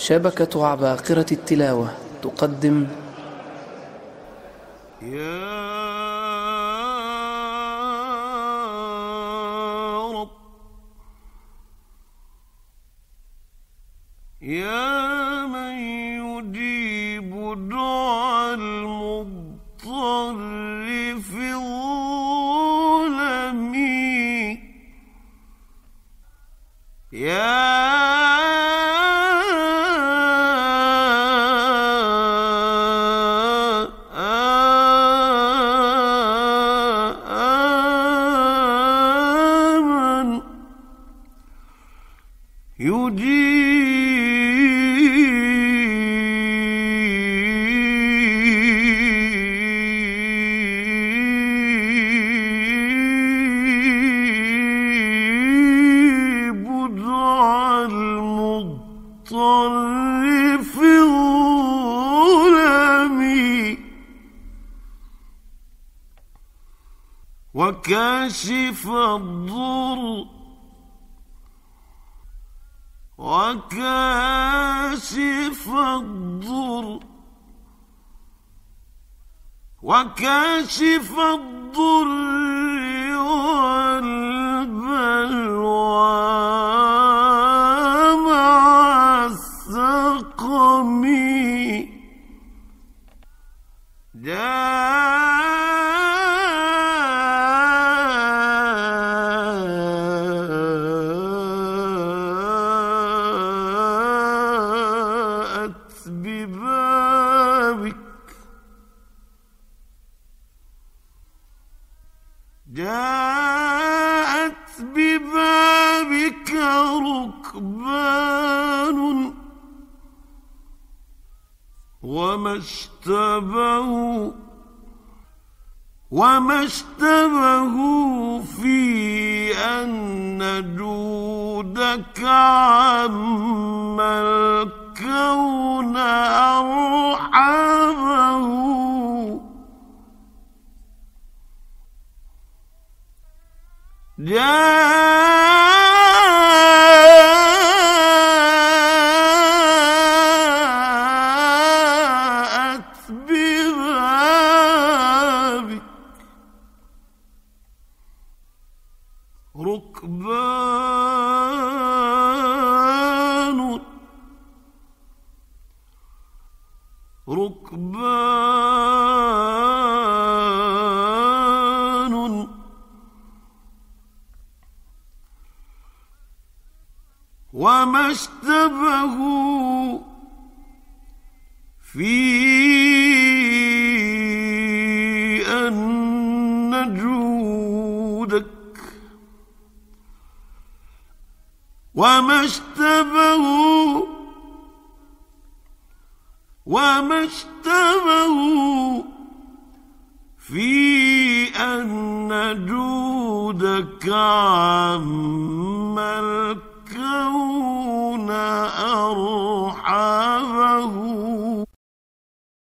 شبكة عباقرة التلاوة تقدم يا رب. يا من يجيب دعاء المضطر في الظلم. يا يجيب دعاء المضطر في الظلم وكاشف الضر وكاشف الضر. وكاشف الضر والبلوى مع السقم. جاءت ببابك. جاءت ببابك ركبان وما اشتبهوا وما اشتبهوا في أن جودك عم الكون أرحمه جاءت ببابك ركبان ركبان. وما اشتبهوا في أن جودك. وما اشتبهوا وما اشتبهوا في أن جودك عم الكون.